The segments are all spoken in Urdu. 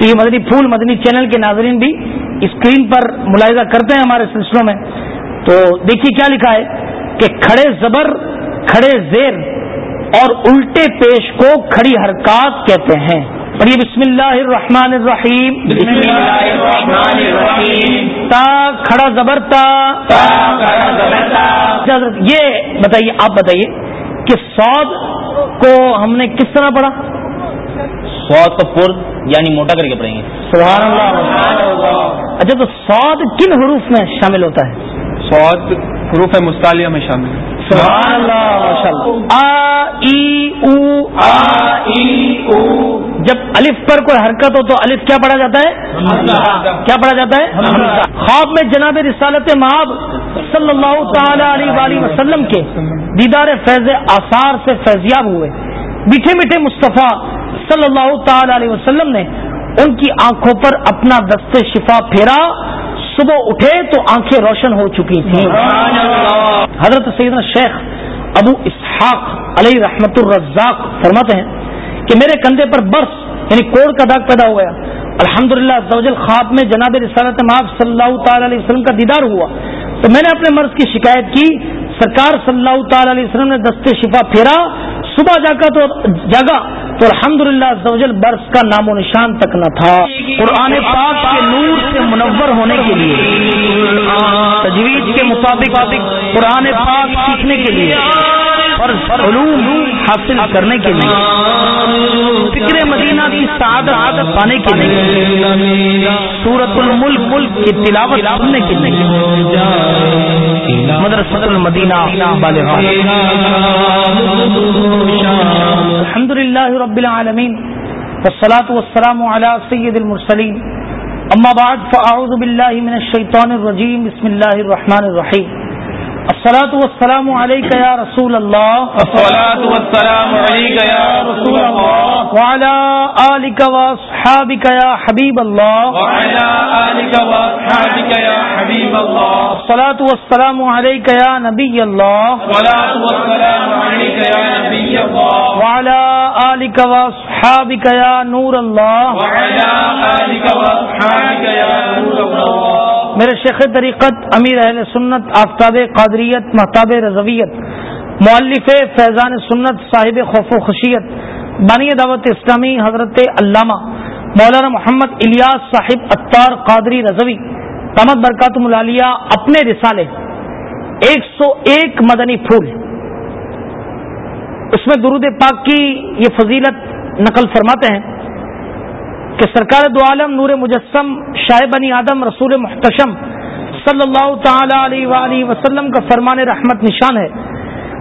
تو یہ مدنی پھول مدنی چینل کے ناظرین بھی اسکرین پر ملاحظہ کرتے ہیں ہمارے سلسلوں میں۔ تو دیکھیے کیا لکھا ہے کہ کھڑے زبر کھڑے زیر اور الٹے پیش کو کھڑی حرکات کہتے ہیں۔ اور یہ بسم اللہ الرحمن الرحیم۔ بسم اللہ الرحمن الرحیم۔ تا کھڑا زبر تا۔ یہ بتائیے آپ بتائیے کہ سعود کو ہم نے کس طرح پڑھا؟ کو پر یعنی موٹا کر کے پڑھیں گے۔ سبحان اللہ اچھا تو سعود کن حروف میں شامل ہوتا ہے؟ سعود حروف مستعلیہ میں شامل ہے۔ سبحان اللہ جب الف پر کوئی حرکت ہو تو الف کیا پڑھا جاتا ہے؟ کیا پڑھا جاتا ہے؟ خواب میں جناب رسالت ماب صلی اللہ تعالی علیہ وسلم کے دیدار فیض آثار سے فیضیاب ہوئے۔ میٹھے میٹھے مصطفیٰ صلی اللہ تعالی علیہ وسلم نے ان کی آنکھوں پر اپنا دست شفا پھیرا۔ صبح اٹھے تو آنکھیں روشن ہو چکی تھیں۔ حضرت سیدنا شیخ ابو اسحاق علیہ رحمت الرزاق فرماتے ہیں کہ میرے کندھے پر برس یعنی کوڑ کا داغ پیدا ہو گیا۔ الحمد للہ خواب میں جناب رسالت ماب صلی اللہ تعالی علیہ وسلم کا دیدار ہوا۔ تو میں نے اپنے مرض کی شکایت کی۔ سرکار صلی اللہ تعالی علیہ وسلم نے دستے شفا پھیرا۔ صبح جا کر تو جگہ تو الحمد للہ برس کا نام و نشان تک نہ تھا۔ قرآن پاک کے نور سے منور ہونے کے لیے تجویز کے مطابق قرآن پاک سیکھنے کے لیے۔ فرض علوم حاصل کرنے کے لیے، فکر مدینہ کی سعادت پانے کے لیے سورت الملک ملک کی تلاوت سننے کے لیے، مدرسۃ المدینہ الحمد للہ رب العالمین، والصلاة والسلام على سید المرسلین۔ اما بعد، فاعوذ باللہ من الشیطان الرجیم، بسم اللہ الرحمن الرحیم۔ الصلاة والسلام عليك يا رسول الله. الصلاة والسلام عليك يا رسول الله. وعلى آلك وأصحابك يا حبيب الله. وعلى آلك يا حبيب الله. الصلاة والسلام عليك يا نبي الله. الصلاة والسلام عليك يا نبي الله. وعلى آلك وأصحابك يا نور الله. وعلى آلك وأصحابك يا نور الله. میرے شیخ طریقت، امیر اہل سنت، آفتاب قادریت محتاب رضویت، مؤلف فیضان سنت، صاحب خوف و خشیت بانی دعوت اسلامی حضرت علامہ مولانا محمد الیاس صاحب اطار قادری رضوی تمد برکات ملالیہ، اپنے رسالے، ایک سو ایک مدنی پھول۔ اس میں درود پاک کی یہ فضیلت نقل فرماتے ہیں۔ کہ سرکار دو عالم نور مجسم، شاہ بنی آدم، رسول محتشم صلی اللہ تعالی علیہ وآلہ وسلم کا فرمان رحمت نشان ہے۔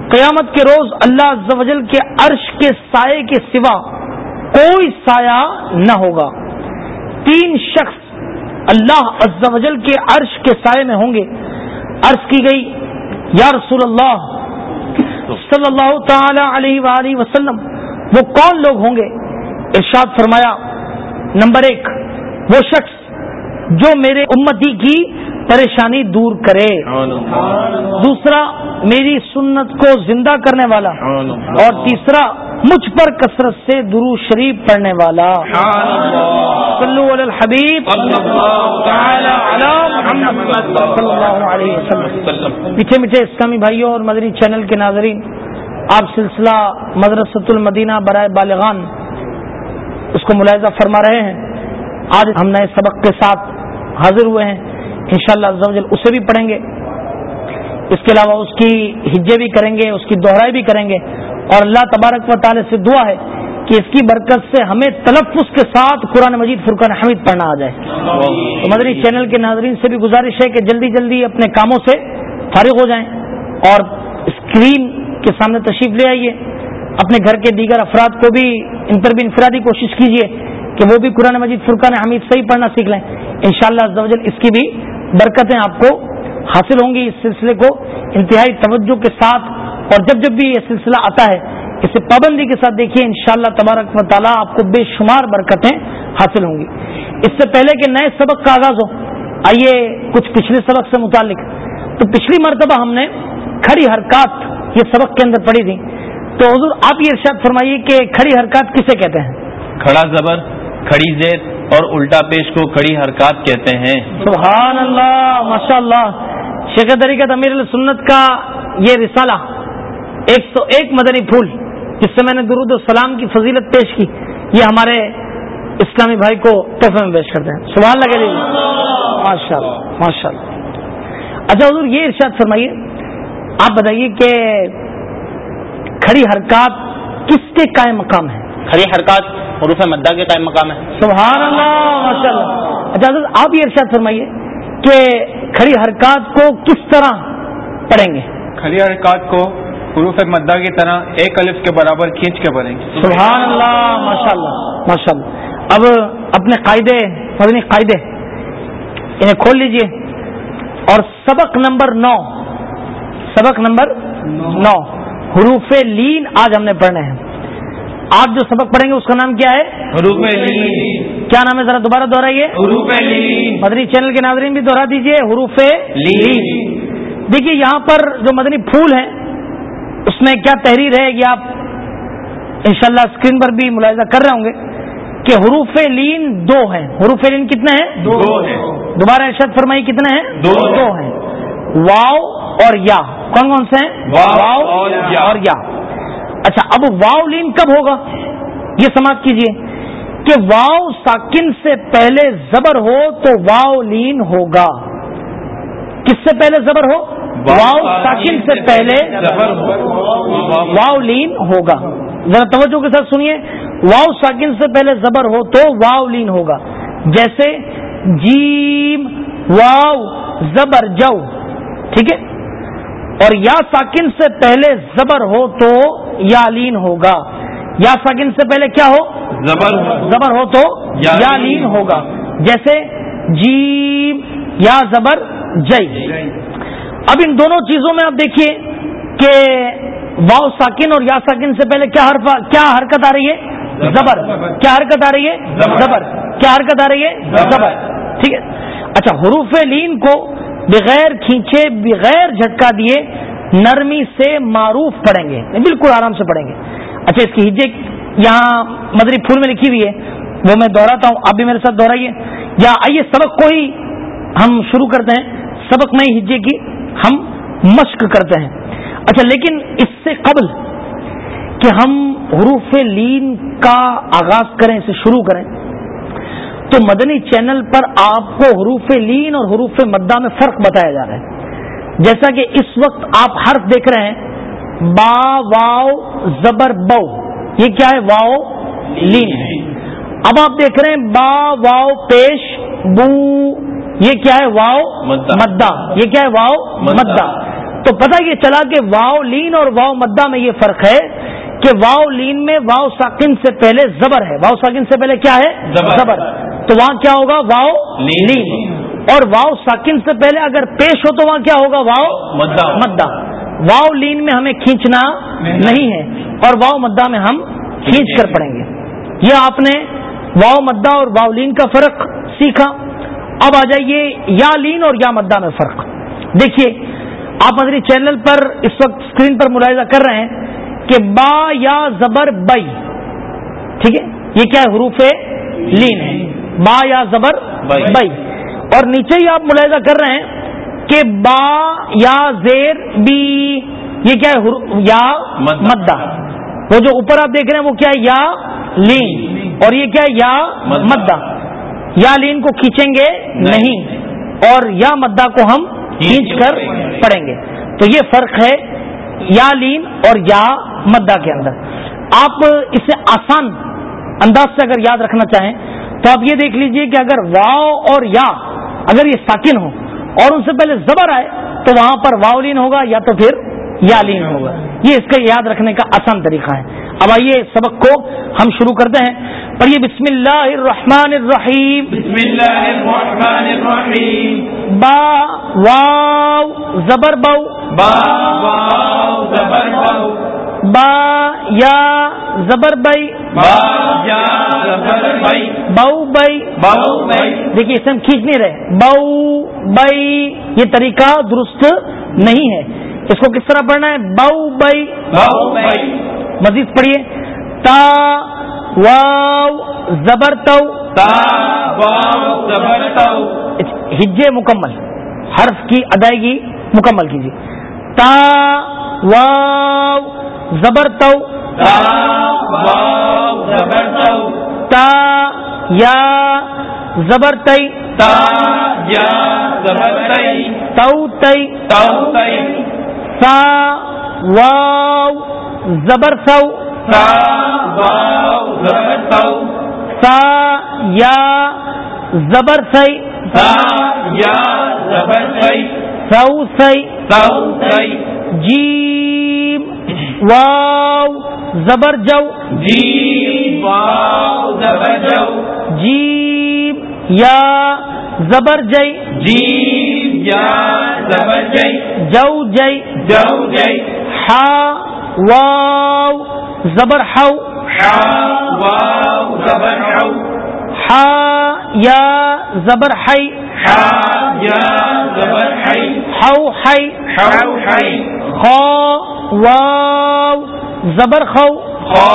قیامت کے روز اللہ عز کے عرش کے سائے کے سوا کوئی سایہ نہ ہوگا۔ تین شخص اللہ عز کے عرش کے سائے میں ہوں گے۔ عرض کی گئی، یا رسول اللہ صلی اللہ تعالی علیہ وآلہ وسلم، وہ کون لوگ ہوں گے؟ ارشاد فرمایا نمبر ایک وہ شخص جو میرے امتی کی پریشانی دور کرے۔ دوسرا میری سنت کو زندہ کرنے والا۔ اور تیسرا مجھ پر کثرت سے درو شریف پڑھنے والا۔ صلو علی الحبیب۔ میٹھے میٹھے اسلامی بھائیوں اور مدنی چینل کے ناظرین آپ سلسلہ مدرسۃ المدینہ برائے بالغان اس کو ملاحظہ فرما رہے ہیں۔ آج ہم نئے سبق کے ساتھ حاضر ہوئے ہیں۔ انشاءاللہ شاء اللہ اسے بھی پڑھیں گے۔ اس کے علاوہ اس کی ہجے بھی کریں گے، اس کی دوہرائی بھی کریں گے۔ اور اللہ تبارک و تعالی سے دعا ہے کہ اس کی برکت سے ہمیں تلفظ کے ساتھ قرآن مجید، فرقان حمید پڑھنا آ جائے۔ تو مدنی چینل کے ناظرین سے بھی گزارش ہے کہ جلدی جلدی اپنے کاموں سے فارغ ہو جائیں اور اسکرین کے سامنے تشریف لے آئیے۔ اپنے گھر کے دیگر افراد کو بھی ان پر بھی انفرادی کوشش کیجیے کہ وہ بھی قرآن مجید فرقان حمید صحیح پڑھنا سیکھ لیں۔ ان شاء اللہ اس کی بھی برکتیں آپ کو حاصل ہوں گی اس سلسلے کو انتہائی توجہ کے ساتھ اور جب جب بھی یہ سلسلہ آتا ہے اسے پابندی کے ساتھ دیکھیے ان شاء اللہ تبارک و تعالیٰ آپ کو بے شمار برکتیں حاصل ہوں گی۔ اس سے پہلے کہ نئے سبق کا آغاز ہو، آئیے کچھ پچھلے سبق سے متعلق۔ تو پچھلی مرتبہ ہم نے کھڑی حرکات یہ سبق کے اندر پڑھی تھی۔ تو حضور آپ یہ ارشاد فرمائیے کہ کھڑی حرکات کسے کہتے ہیں؟ کھڑا زبر کھڑی زیر اور الٹا پیش کو کھڑی حرکات کہتے ہیں۔ سبحان اللہ ماشاء اللہ شیخ طریقت امیر السنت کا یہ رسالہ ایک سو ایک مدنی پھول جس سے میں نے درود السلام کی فضیلت پیش کی یہ ہمارے اسلامی بھائی کو تحفے میں پیش کرتے ہیں۔ سبحان لگے ماشاء اللہ ماشاء اللہ اچھا حضور یہ ارشاد فرمائیے۔ آپ بتائیے کہ کھڑی حرکات کس کے قائم مقام ہے کھڑی حرکات حروف مدہ کے قائم مقام ہے سبحان اللہ ماشاء اللہ اچھا آپ یہ ارشاد فرمائیے کہ کھڑی حرکات کو کس طرح پڑھیں گے؟ کھڑی حرکات کو حروف مدہ کی طرح ایک الف کے برابر کھینچ کے پڑھیں گے۔ سبحان اللہ ماشاء اللہ ماشاء اللہ اب اپنے قاعدے مدنی قاعدے انہیں کھول لیجیے۔ اور سبق نمبر نو سبق نمبر نو۔ حروف لین آج ہم نے پڑھنے ہیں۔ آپ جو سبق پڑھیں گے اس کا نام کیا ہے؟ حروف لین۔ کیا نام ہے ذرا دوبارہ دوہرائیے حروف لین۔ مدنی چینل کے ناظرین بھی دوہرا دیجیے حروف لین۔ دیکھیے یہاں پر جو مدنی پھول ہیں اس میں کیا تحریر ہے یہ آپ انشاءاللہ شاء اسکرین پر بھی ملاحظہ کر رہے ہوں گے کہ حروف لین دو ہیں۔ حروف لین کتنے ہیں؟ دو ہیں۔ دوبارہ ارشد فرمائی کتنے ہیں۔ دو ہیں۔ واؤ اور یا کون کون سے ہیں؟ واؤ اور یا۔ اور یا۔ اچھا اب واؤ لین کب ہوگا؟ یہ سماعت کیجیے کہ واؤ ساکن سے پہلے زبر ہو تو واؤ لین ہوگا۔ کس سے پہلے زبر ہو؟ واؤ ساکن سے پہلے واؤ لین ہوگا۔ ذرا توجہ کے ساتھ سنیے۔ واؤ ساکن سے پہلے زبر ہو تو واؤ لین ہوگا۔ جیسے جیم واؤ زبر جو۔ ٹھیک ہے؟ اور یا ساکن سے پہلے زبر ہو تو یا لین ہوگا۔ یا ساکن سے پہلے کیا ہو؟ زبر زبر ہو تو یا لین ہوگا۔ جیسے جیم یا زبر جئی۔ اب ان دونوں چیزوں میں آپ دیکھیے کہ واؤ ساکن اور یا ساکن سے پہلے کیا حرف کیا حرکت آ رہی ہے؟ زبر۔ کیا حرکت آ رہی ہے؟ زبر۔ کیا حرکت آ رہی ہے؟ زبر۔ ٹھیک ہے؟ اچھا حروف لین کو بغیر کھینچے، بغیر جھٹکا دیے نرمی سے معروف پڑھیں گے یعنی بالکل آرام سے پڑھیں گے۔ اچھا اس کی ہجے یہاں مدری پھول میں لکھی ہوئی ہے، وہ میں دوہراتا ہوں، آپ بھی میرے ساتھ دوہرائیے۔ یا آئیے، سبق کو ہی ہم شروع کرتے ہیں۔ سبق میں ہجے کی ہم مشق کرتے ہیں۔ اچھا لیکن اس سے قبل کہ ہم حروف لین کا آغاز کریں، اسے شروع کریں تو مدنی چینل پر آپ کو حروف لین اور حروف مدہ میں فرق بتایا جا رہا ہے۔ جیسا کہ اس وقت آپ حرف دیکھ رہے ہیں با واؤ زبر بو۔ یہ کیا ہے؟ واؤ لین ہے۔ اب آپ دیکھ رہے ہیں با واؤ پیش بو۔ یہ کیا ہے؟ واؤ مدہ۔ یہ کیا ہے؟ واؤ مدہ۔ تو پتہ یہ چلا کہ واؤ لین اور واؤ مدہ میں یہ فرق ہے کہ واؤ لین میں واؤ ساکن سے پہلے زبر ہے۔ واؤ ساکن سے پہلے کیا ہے؟ زبر۔ تو وہاں کیا ہوگا؟ واؤ لین اور واؤ ساکن سے پہلے اگر پیش ہو تو وہاں کیا ہوگا؟ واؤ مدہ. واؤ لین میں ہمیں کھینچنا نہیں. ہے اور واؤ مدہ میں ہم کھینچ کر پڑیں گے. یہ آپ نے واؤ مدہ اور واؤ لین کا فرق سیکھا. اب آ جائیے یا لین اور یا مدہ میں فرق. دیکھیے آپ مدری چینل پر اس وقت اسکرین پر ملاحظہ کر رہے ہیں کہ با یا زبر بئی ٹھیک ہے؟ یہ کیا ہے؟ حروف لین. ہے با یا زبر بئی اور نیچے ہی آپ ملاحظہ کر رہے ہیں کہ با یا زیر بی یہ کیا ہے؟ یا مدہ۔ وہ جو اوپر آپ دیکھ رہے ہیں وہ کیا ہے؟ یا لین۔ اور یہ کیا ہے؟ یا مدہ۔ یا لین کو کھینچیں گے نہیں۔ اور یا مدہ کو ہم کھینچ کر پڑھیں گے۔ تو یہ فرق ہے یا لین اور یا مدہ کے اندر۔ آپ اسے آسان انداز سے اگر یاد رکھنا چاہیں تو آپ یہ دیکھ لیجیے کہ اگر واؤ اور یا اگر یہ ساکن ہو اور ان سے پہلے زبر آئے تو وہاں پر واؤ لین ہوگا یا تو پھر یا لین ہوگا۔ یہ اس کا یاد رکھنے کا آسان طریقہ ہے۔ اب آئیے سبق کو ہم شروع کرتے ہیں۔ پڑھیے بسم اللہ الرحمن الرحیم۔ بسم اللہ الرحمن الرحیم۔ با واو زبر بو با واو زبر بو با یا زبر بئی۔ با یا زبر بئی۔ بو بئی. بو بئی. دیکھیے اسے ہم کھینچ نہیں رہے. بو بئی. یہ طریقہ درست نہیں ہے. اس کو کس طرح پڑھنا ہے؟ بو بئی. بو بئی. مزید پڑھیے. تا واو زبر تو تا واو زبر تو ہجے مکمل. حرف کی ادائیگی مکمل کیجیے. تا واو زبر تو تا واو زبر تو تا یا زبر تئی تا یا زبر تو تئی تو تی سا واو زبر سو تا واو زبر تو سا یا زبر سی تا یا زبر تی سو سی تو تی جیم واو زبر جو جی واو زبر جیم یا زبر جئی جی یا زبر جی جو جئی جو جی ہا واو زبر ہو واو زبر حو ہا یا زبر ہئی حا یا زبر حی ہو ہئی حو حی خو واو زبر خو خا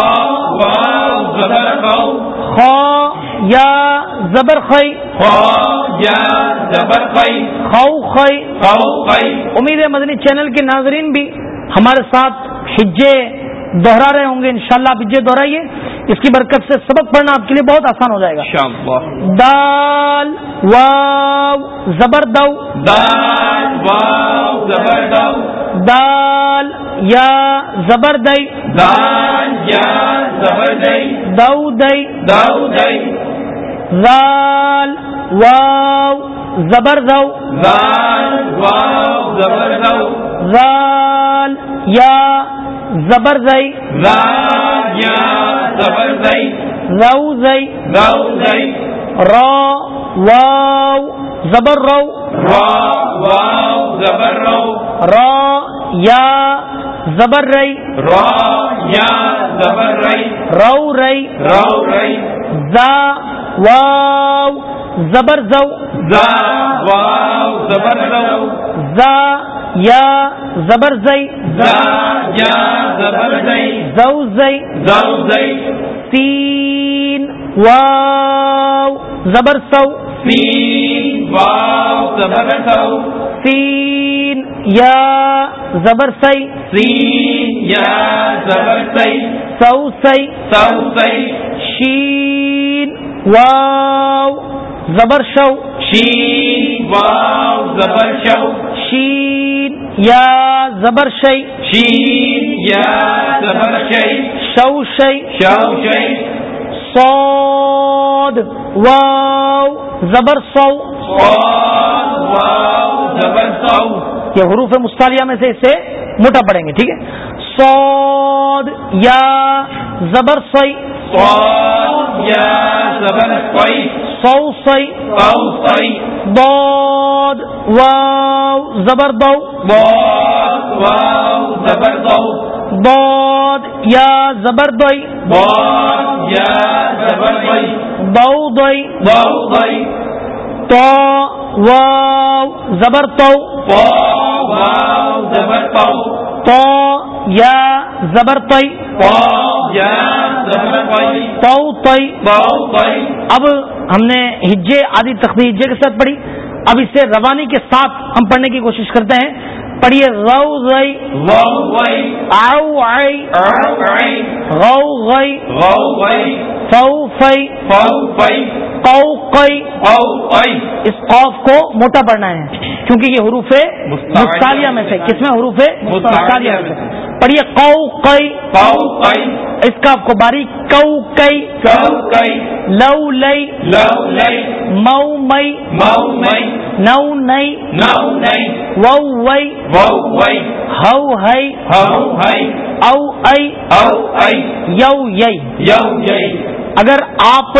واو زبر خو خو یا زبر خی. خا یا زبر خی. خو خی. خو خی. امید ہے مدنی چینل کے ناظرین بھی ہمارے ساتھ حجے دوہرا رہے ہوں گے انشاءاللہ آپ حجے دوہرائیے۔ اس کی برکت سے سبق پڑھنا آپ کے لیے بہت آسان ہو جائے گا۔ دال واو زبر دو۔ دال واو زبر دو۔ دال یا زبر دئی دال یا زبر دئی دئی دئی زال واو زبر دو دال واو زبر دو زال یا زبر زئی دال یا زبر دئی رو زئی دو دئی رو واو زبر رو را واو زبر رو رو یا زبر رئی را یا زبر رئی رو رئی رو رئی زا واو زبر زو زا واو زبر رو زا یا زبر زئی زا یا زبر زئی زو زئی زو زئی سین واو زبر سو سین واو زبر سو سین یا زبر سی سین یا زبر سی سو سی سو سی شین. واو. زبر شو شین. واو. زبر شو شین. یا زبر شی شین. یا زبر شی شو شی شو شی صاد واو. زبر سو صاد واو. زبر سو یہ حروف مستعلیہ میں سے اسے موٹا پڑیں گے ٹھیک ہے؟ صاد یا زبر صاد یا زبر سوئی سو سی سو سی ضاد واو زبر دو. ضاد واو زبر دو. ضاد یا زبر دوئی ضاد یا زبر دئی دوئی دئی تو واو زبر تو. واو زبر پاؤ تو یا زبر پائی تو پاؤ پائی اب ہم نے ہجے آدھی تختی ہجے کے ساتھ پڑھی. اب اسے روانی کے ساتھ ہم پڑھنے کی کوشش کرتے ہیں. پڑھیے رو وائی آؤ آئی غو غو وائی فو فئی اس قوف کو موٹا پڑھنا ہے. کیونکہ یہ حروف مستعلیہ میں سے. کس میں حروف مستعلیہ میں سے. پڑھیے قو قئی اس کا آپ کو باریک کو کئی لو لئی لو لئی مو مئی نو نئی نو نئی وو وئی وو وئی ہو ہئی ہو ہئی او ائی او ائی یو یئی یو یئی اگر آپ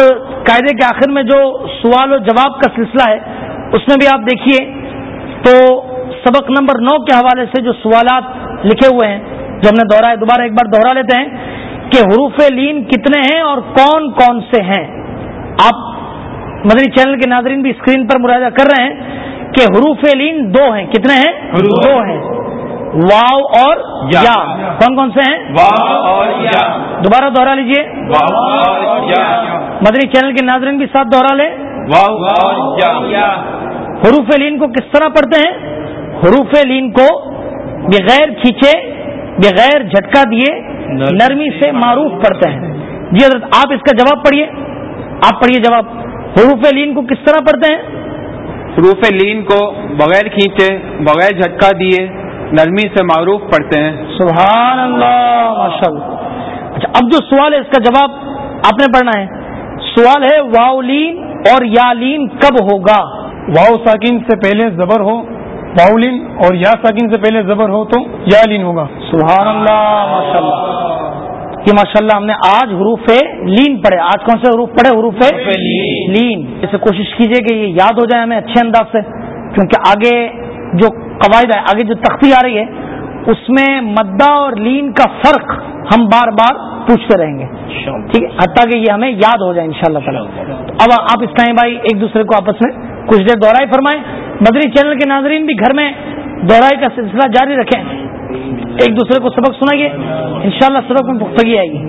قاعدے کے آخر میں جو سوال و جواب کا سلسلہ ہے اس میں بھی آپ دیکھیے تو سبق نمبر نو کے حوالے سے جو سوالات لکھے ہوئے ہیں جو ہم نے دوہرایا دوبارہ ایک بار دوہرا لیتے ہیں کہ حروف لین کتنے ہیں اور کون کون سے ہیں۔ آپ مدنی چینل کے ناظرین بھی اسکرین پر مراجعہ کر رہے ہیں کہ حروف لین دو ہیں کتنے ہیں۔ دو ہیں۔ واو اور یا۔ یا. کون کون سے ہیں؟ واو اور یا. دوبارہ دوہرا لیجیے. واو اور یا. مدنی چینل کے ناظرین بھی ساتھ دوہرا لیں. حروف لین کو کس طرح پڑھتے ہیں؟ حروف لین کو بغیر کھینچے بغیر جھٹکا دیے نرمی سے معروف پڑھتے ہیں۔ جی حضرت آپ اس کا جواب پڑھیے۔ آپ پڑھیے جواب۔ حروف لین کو کس طرح پڑھتے ہیں؟ حروف لین کو بغیر کھینچے بغیر جھٹکا دیے نرمی سے معروف پڑھتے ہیں۔ سبحان اللہ ماشاء اللہ اچھا اب جو سوال ہے اس کا جواب آپ نے پڑھنا ہے۔ سوال ہے واؤلین اور یالین کب ہوگا؟ واؤ ساکن سے پہلے زبر ہو واؤلین اور یا ساکن سے پہلے زبر ہو تو یا لین ہوگا۔ سبحان اللہ ماشاء اللہ یہ ماشاء اللہ ہم نے آج حروف لین پڑھے۔ آج کون سے حروف پڑھے؟ حروف لین۔ اسے کوشش کیجیے کہ یہ یاد ہو جائے ہمیں اچھے انداز سے کیونکہ آگے جو قواعد ہے۔ آگے جو تختی آ رہی ہے اس میں مدہ اور لین کا فرق ہم بار بار پوچھتے رہیں گے۔ ٹھیک ہے؟ حتیٰ کہ یہ ہمیں یاد ہو جائے ان شاء اللہ تعالیٰ اب آپ اس ٹائم بھائی ایک دوسرے کو آپس میں کچھ دیر دوہرائی فرمائیں۔ مدری چینل کے ناظرین بھی گھر میں دوہرائی کا سلسلہ جاری رکھیں۔ ایک دوسرے کو سبق سنائیے انشاءاللہ سبق میں پختگی آئے گی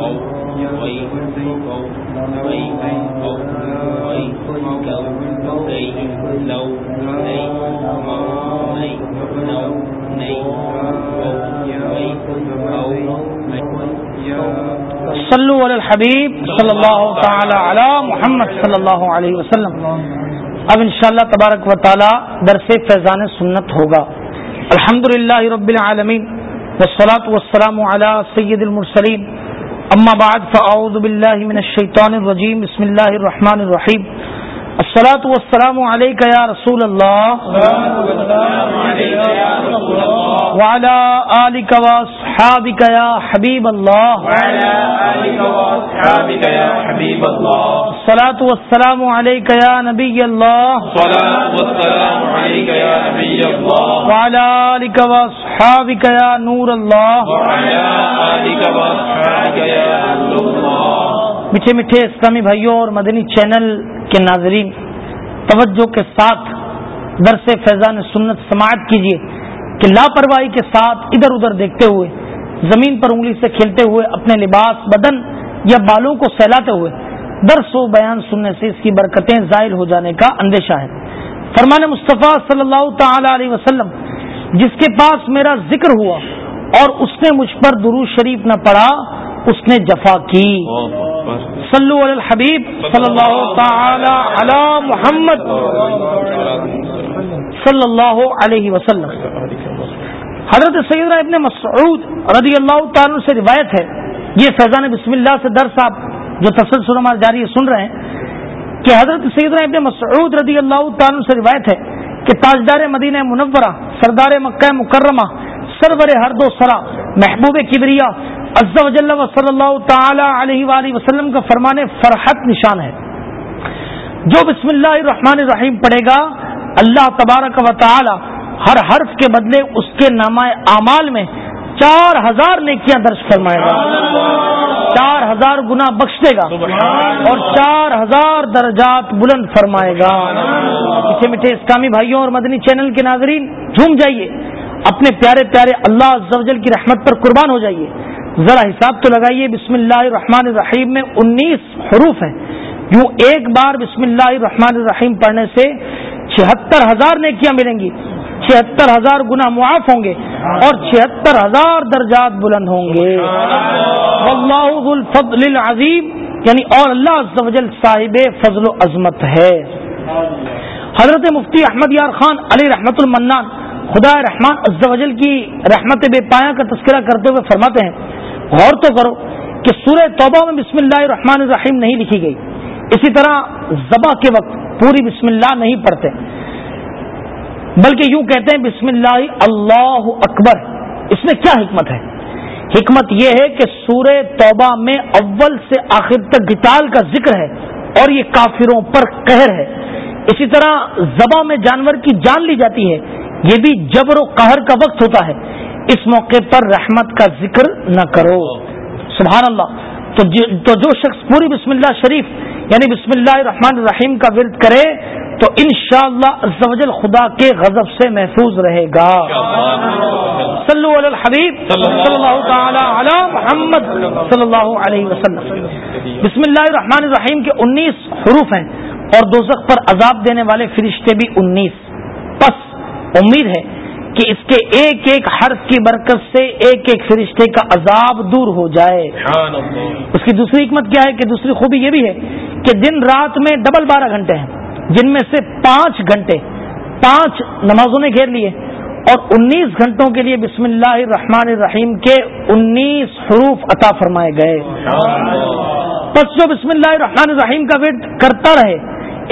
او صلو علی الحبیب صلی اللہ تعالی علی محمد صلی اللہ علیہ وسلم. اب انشاءاللہ تبارک و تعالی درس فیضان سنت ہوگا. الحمد للہ رب العالمین والصلاة والسلام علی سید المرسلین اما بعد فاعوذ باللہ من الشیطان الرجیم بسم اللہ الرحمن الرحیم۔ الصلاة والسلام عليك يا رسول الله وعلى آلك وأصحابك يا حبيب الله الصلاة والسلام عليك يا نبي الله الصلاة والسلام عليك يا نبي الله وعلى آلك وأصحابك يا نور الله وعلى آلك وأصحابك يا نور الله میٹھے میٹھے اسلامی بھائیوں اور مدنی چینل کے ناظرین، توجہ کے ساتھ درس فیضان سنت سماعت کیجیے کہ لاپرواہی کے ساتھ ادھر ادھر دیکھتے ہوئے، زمین پر انگلی سے کھیلتے ہوئے، اپنے لباس، بدن یا بالوں کو سہلاتے ہوئے درس و بیان سننے سے اس کی برکتیں ظاہر ہو جانے کا اندیشہ ہے۔ فرمان مصطفیٰ صلی اللہ تعالی علیہ وسلم جس کے پاس میرا ذکر ہوا اور اس نے مجھ پر درو شریف نہ پڑھا، اس نے جفا کی۔ صلو علی الحبیب صلی اللہ تعالی علی محمد صلی اللہ علیہ وسلم۔ حضرت سیدنا ابن مسعود رضی اللہ تعالی سے روایت ہے، یہ فیضان بسم اللہ سے درس آپ جو تسلسل ہمارا جاری سن رہے ہیں کہ حضرت سیدنا ابن مسعود رضی اللہ تعالی سے روایت ہے کہ تاجدار مدینہ منورہ، سردار مکہ مکرمہ، سرور ہر دو سرا، محبوب کبریا، عز و جل و صلی اللہ تعالی علیہ وآلہ وسلم کا فرمان فرحت نشان ہے۔ جو بسم اللہ الرحمن الرحیم پڑھے گا، اللہ تبارک و تعالی ہر حرف کے بدلے اس کے نامہ اعمال میں چار ہزار نیکیاں درج فرمائے گا۔ ہزار گنا بخش دے گا اور چار ہزار درجات بلند فرمائے گا۔ میٹھے میٹھے اسلامی بھائیوں اور مدنی چینل کے ناظرین جھوم جائیے۔ اپنے پیارے پیارے اللہ عزوجل کی رحمت پر قربان ہو جائیے۔ ذرا حساب تو لگائیے بسم اللہ الرحمن الرحیم میں انیس حروف ہیں۔ یوں ایک بار بسم اللہ الرحمن الرحیم پڑھنے سے چھہتر ہزار نیکیاں ملیں گی۔ چھہتر ہزار گنا معاف ہوں گے اور چھہتر ہزار درجات بلند ہوں گے۔ واللہ الفضل العظیم یعنی اور اللہ صاحب فضل و عظمت ہے۔ حضرت مفتی احمد یار خان علی رحمت المنان خدا رحمان کی رحمت بے پایا کا تذکرہ کرتے ہوئے فرماتے ہیں، غور تو کرو کہ سورہ توبہ میں بسم اللہ الرحمن الرحیم نہیں لکھی گئی۔ اسی طرح ذبح کے وقت پوری بسم اللہ نہیں پڑھتے۔ بلکہ یوں کہتے ہیں بسم اللہ اللہ اکبر۔ اس میں کیا حکمت ہے؟ حکمت یہ ہے کہ سورہ توبہ میں اول سے آخر تک گتال کا ذکر ہے اور یہ کافروں پر قہر ہے۔ اسی طرح زباں میں جانور کی جان لی جاتی ہے، یہ بھی جبر و قہر کا وقت ہوتا ہے۔ اس موقع پر رحمت کا ذکر نہ کرو۔ سبحان اللہ۔ تو جو شخص پوری بسم اللہ شریف یعنی بسم اللہ الرحمن الرحیم کا ورد کرے تو انشاءاللہ شاء اللہ خدا کے غضب سے محفوظ رہے گا۔ صلو علی الحبیب، صلی اللہ تعالی علی محمد، صلی اللہ علیہ وسلم۔ بسم اللہ الرحمن الرحیم کے انیس حروف ہیں اور دوزخ پر عذاب دینے والے فرشتے بھی انیس۔ بس، امید ہے کہ اس کے ایک ایک حرف کی برکت سے ایک ایک فرشتے کا عذاب دور ہو جائے۔ اس کی دوسری حکمت کیا ہے کہ دوسری خوبی یہ بھی ہے کہ دن رات میں ڈبل بارہ گھنٹے ہیں جن میں سے پانچ گھنٹے پانچ نمازوں نے گھیر لیے۔ اور انیس گھنٹوں کے لیے بسم اللہ الرحمن الرحیم کے انیس حروف عطا فرمائے گئے۔ پس جو بسم اللہ الرحمن الرحیم کا ویٹ کرتا رہے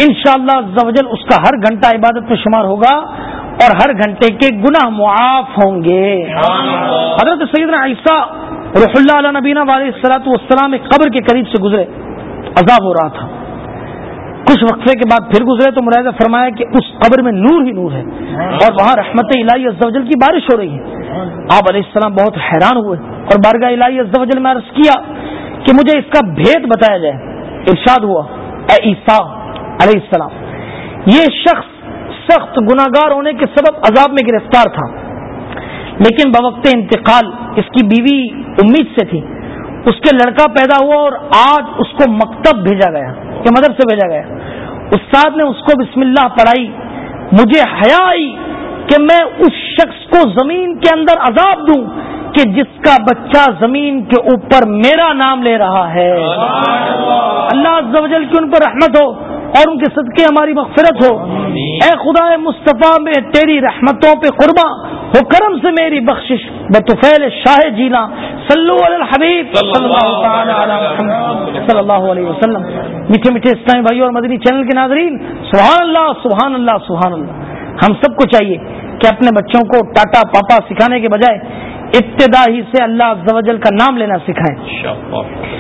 انشاءاللہ شاء اللہ اس کا ہر گھنٹہ عبادت میں شمار ہوگا۔ اور ہر گھنٹے کے گناہ معاف ہوں گے۔ حضرت سیدنا عیسیٰ رح اللہ علیہ نبینہ علیہ السلاۃ والسلام ایک قبر کے قریب سے گزرے۔ عذاب ہو رہا تھا۔ کچھ وقفے کے بعد پھر گزرے تو ملاحظہ فرمایا کہ اس قبر میں نور ہی نور ہے اور وہاں رحمت الہی ازل کی بارش ہو رہی ہے۔ آپ علیہ السلام بہت حیران ہوئے اور بارگاہ الہی ازل میں عرض کیا کہ مجھے اس کا بھید بتایا جائے۔ ارشاد ہوا، اے عیسیٰ علیہ السلام، یہ شخص سخت گناگار ہونے کے سبب عذاب میں گرفتار تھا۔ لیکن بوقت انتقال اس کی بیوی امید سے تھی۔ اس کے لڑکا پیدا ہوا اور آج اس کو مکتب بھیجا گیا کہ مدر سے بھیجا گیا۔ استاد نے اس کو بسم اللہ پڑھائی۔ مجھے حیا آئی کہ میں اس شخص کو زمین کے اندر عذاب دوں کہ جس کا بچہ زمین کے اوپر میرا نام لے رہا ہے۔ اللہ کی ان پر رحمت ہو۔ اور ان کے صدقے ہماری مغفرت ہو۔ اے خدا مصطفیٰ میں تیری رحمتوں پہ قربا ہو کرم سے میری بخشش۔ بطفیل شاہ جینا۔ صلو علی الحبیب۔ صلی اللہ علیہ وسلم۔ میٹھے میٹھے اسلامی بھائی اور مدنی چینل کے ناظرین سبحان اللہ سبحان اللہ سبحان اللہ۔ ہم سب کو چاہیے کہ اپنے بچوں کو ٹاٹا پاپا سکھانے کے بجائے ابتدا ہی سے اللہ جل کا نام لینا سکھائیں۔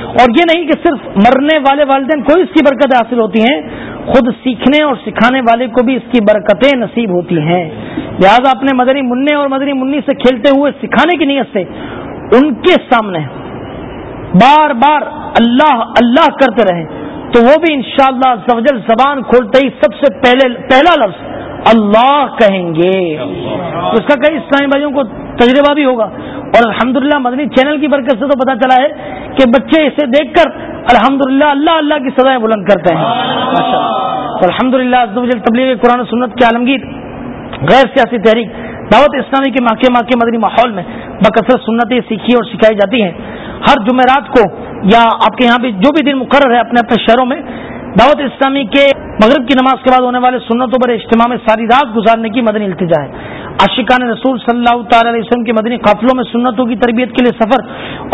اور یہ نہیں کہ صرف مرنے والے والدین کو اس کی برکتیں حاصل ہوتی ہیں خود سیکھنے اور سکھانے والے کو بھی اس کی برکتیں نصیب ہوتی ہیں۔ لہٰذا اپنے مدنی منع اور مدنی منی سے کھیلتے ہوئے سکھانے کی نیت سے ان کے سامنے بار بار اللہ اللہ کرتے رہے تو وہ بھی انشاءاللہ شاء زبان کھولتے ہی سب سے پہلے پہلا لفظ اللہ کہیں گے۔ اس کا کئی اسلامی بھائیوں کو تجربہ بھی ہوگا۔ اور الحمدللہ مدنی چینل کی برکت سے تو پتا چلا ہے کہ بچے اسے دیکھ کر الحمدللہ اللہ اللہ کی سزائیں بلند کرتے ہیں۔ الحمد للہ تبلیغ قرآن سنت کے عالمگیر غیر سیاسی تحریک دعوت اسلامی کے ماہ کے مدنی ماحول میں بکثرت سنتیں سیکھی اور سکھائی جاتی ہیں۔ ہر جمعرات کو یا آپ کے یہاں بھی جو بھی دن مقرر ہے اپنے اپنے شہروں میں دعوت اسلامی کے مغرب کی نماز کے بعد ہونے والے سنتوں پر اجتماع میں ساری رات گزارنے کی مدنی التجا ہے۔ عاشقان رسول صلی اللہ تعالی علیہ وسلم کے مدنی قافلوں میں سنتوں کی تربیت کے لیے سفر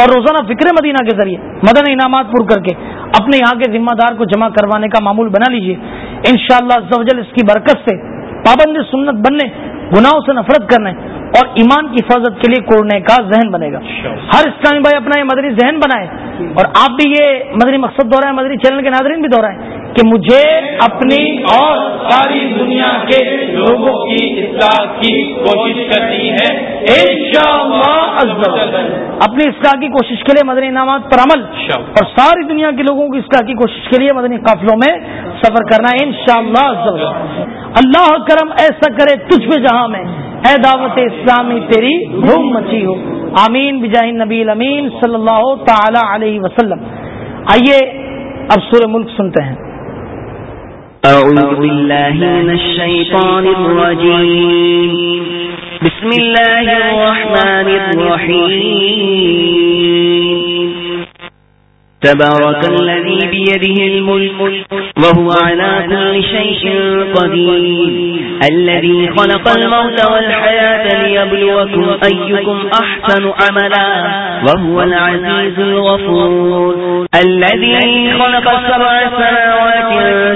اور روزانہ فکر مدینہ کے ذریعے مدن انعامات پر کر کے اپنے یہاں کے ذمہ دار کو جمع کروانے کا معمول بنا لیجیے ان شاء اللہ اس کی برکت سے پابند سنت بننے، گناہوں سے نفرت کرنے اور ایمان کی حفاظت کے لیے کوڑنے کا ذہن بنے گا۔ ہر اسلامی بھائی اپنا یہ مدنی ذہن بنائے۔ اور آپ بھی یہ مدنی مقصد دہرائیں مدنی چینل کے ناظرین بھی دہرائیں کہ مجھے اپنی اور ساری دنیا کے لوگوں کی اصلاح کی کوشش کرنی ہے۔ اپنی اصلاح کی کوشش کے لیے مدنی انعامات پر عمل۔ اور ساری دنیا کے لوگوں کی اصلاح کی کوشش کے لیے مدنی قافلوں میں سفر کرنا ہے۔ ان شاء اللہ اللہ کرم ایسا کرے تجھ پہ جہاں میں۔ اے دعوت اسلامی تیری دھوم مچی ہو۔ آمین، بجاہ نبی امین صلی اللہ تعالی علیہ وسلم۔ آئیے، اب سورہ ملک سنتے ہیں۔ أعوذ بالله من الشيطان الرجيم بسم الله الرحمن الرحيم تبارك الذي بيده الملك وهو على كل شيء قدير. الذي خلق الموت والحياة ليبلوكم أيكم أحسن عملا وهو العزيز الغفور. الذي خلق السبع سماوات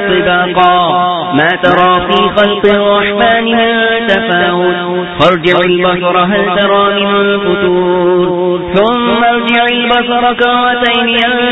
طباقا. ما ترى في خلق الرحمن من تفاوت. فارجع البصر هل ترى من فتور. ثم ارجع البصر كرتين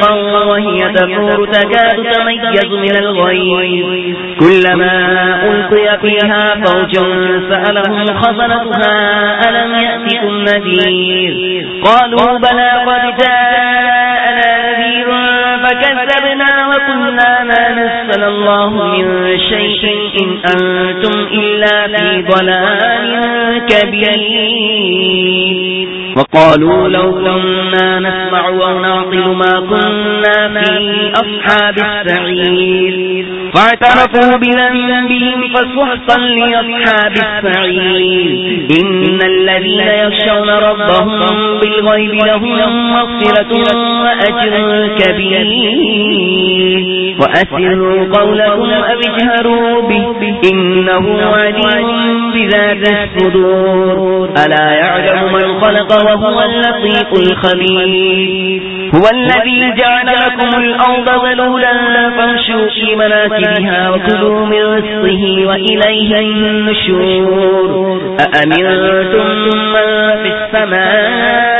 شهيقا وهي تفور تكاد تميز من الغيب كلما ألقي فيها فوج سألهم خزنتها ألم يأتكم نذير؟ قالوا بلى قد جاءنا وقلنا ما نزل الله من شيء إن أنتم إلا في ضلال كبير. وقالوا لو كنا نسمع أو نعقل ما كنا في أصحاب السعير. فاعترفوا بذنبهم فسحقا لأصحاب السعير. إن الذين يخشون ربهم بالغيب لهم مغفرة وأجر كبير. وأسروا قولكم أو اجهروا به إنه عليم بذات الصدور. ألا يعلم من خلق وهو اللطيف الخبير. هو الذي جعل لكم الأرض ذلولا فامشوا في مناكبها وكلوا من رزقه وإليه النشور. أأمنتم من في السماء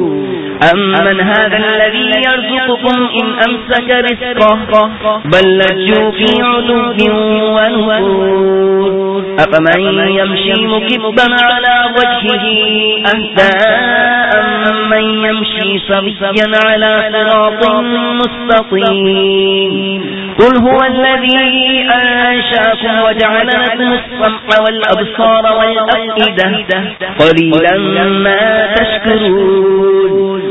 أمن هذا الذي يرزقكم إن أمسك رزقه بل لجوا في عدو ونفور أفمن يمشي مكبا على وجهه أهداء من يمشي سبيا على صراط مستقيم قل هو الذي أنشاكم وجعل لكم السمع والأبصار والأفئدة قليلا ما تشكرون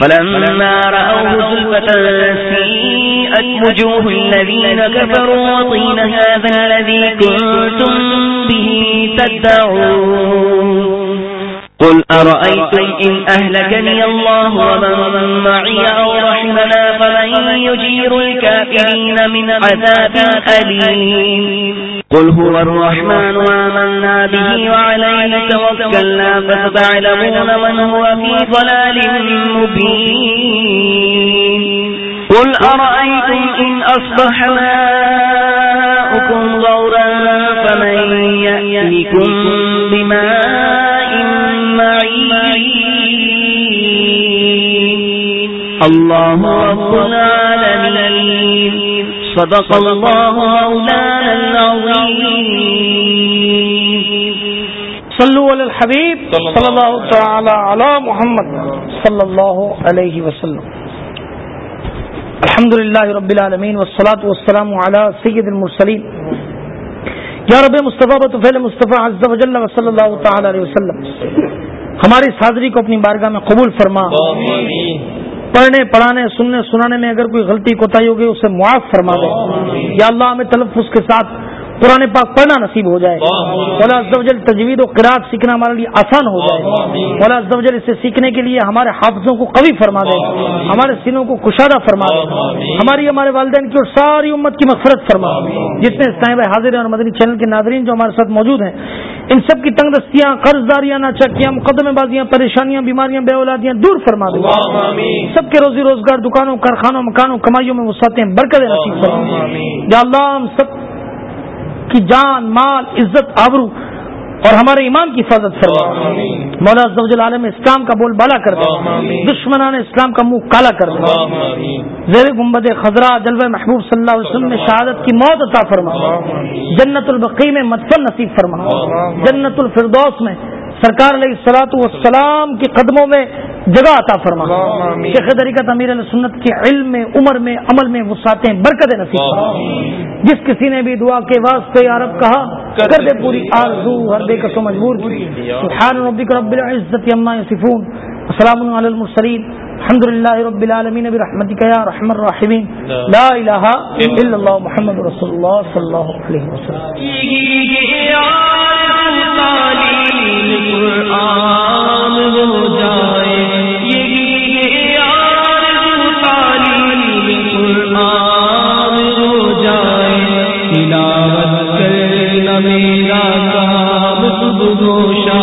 فلما رأوه زلفة سيئت وجوه الذين كفروا وطين هذا الذي كنتم به تدعون. قل أرأيتم إن أهلكني الله ومن معي أو رحمنا فمن يجير الكافرين من عذاب أليم. قل هو الرحمن وآمنا به وعليه توكلنا فستعلمون من هو في ضلال مبين. قل أرأيتم إن أصبح ماؤكم غورا فمن يأتيكم العالمين صدق العظيم. صلو علی الحبیب صلی اللہ تعالی علی محمد. صلی اللہ علیہ وسلم. الحمد للہ رب العالمین والصلاة والسلام علی سید المرسلین یا رب مصطفیٰ بطفیل مصطفیٰ عز و جل صلی اللہ تعالی علیہ وسلم. ہماری حاضری کو اپنی بارگاہ میں قبول فرما. پڑھنے پڑھانے سننے سنانے میں اگر کوئی غلطی کوتاہی ہوگی اسے معاف فرما دے۔ یا اللہ ہمیں تلفظ کے ساتھ قرآن پاک پڑھنا نصیب ہو جائے۔ مولا ازدوجل تجوید و قرآد سیکھنا ہمارے لیے آسان ہو جائے۔ مولا ازدوجل اسے سیکھنے کے لیے ہمارے حافظوں کو قوی فرما دے۔ ہمارے سینوں کو کشادہ فرما دے۔ ہماری ہمارے والدین کی اور ساری امت کی مغفرت فرما۔ جتنے اسلام حاضر ہیں اور مدنی چینل کے ناظرین جو ہمارے ساتھ موجود ہیں ان سب کی تنگ دستیاں قرض داریاں ناچکیاں مقدمے بازیاں پریشانیاں بیماریاں بے اولادیاں دور فرما دو سب کے روزی روزگار دکانوں کارخانوں مکانوں کمائیوں میں وسعتیں برکت نصیب فرما۔ یا اللہ ہم سب کی جان مال عزت آبرو اور ہمارے ایمان کی حفاظت فرما۔ مولا زوجل عالم اسلام کا بول بالا کر دے۔ دشمنان اسلام کا منہ کالا کر دے۔ زیر گمبد خزرہ جلوہ محبوب صلی اللہ علیہ وسلم میں شہادت کی موت عطا فرما۔ جنت البقی میں مدفن نصیب فرما۔ جنت الفردوس میں سرکار علیہ السلاط والسلام کے قدموں میں جگہ عطا فرما۔ شیخ طریقت امیر علیہ سنت کے علم میں عمر میں عمل میں وسعتیں برکت نصیب۔ جس کسی نے بھی دعا کے واسطے عرب کہا کر دے پوری آرزو ہر بے کسو مجبور کی۔ سبحان ربک رب العزت عما یصفون۔ السلام علی المرسلین۔ الحمد للہ رب العالمین برحمتک یا رحم الرحمین. لا. الہ الا اللہ. محمد رسول اللہ صلی اللہ علیہ وسلم. میرا کام صبح شام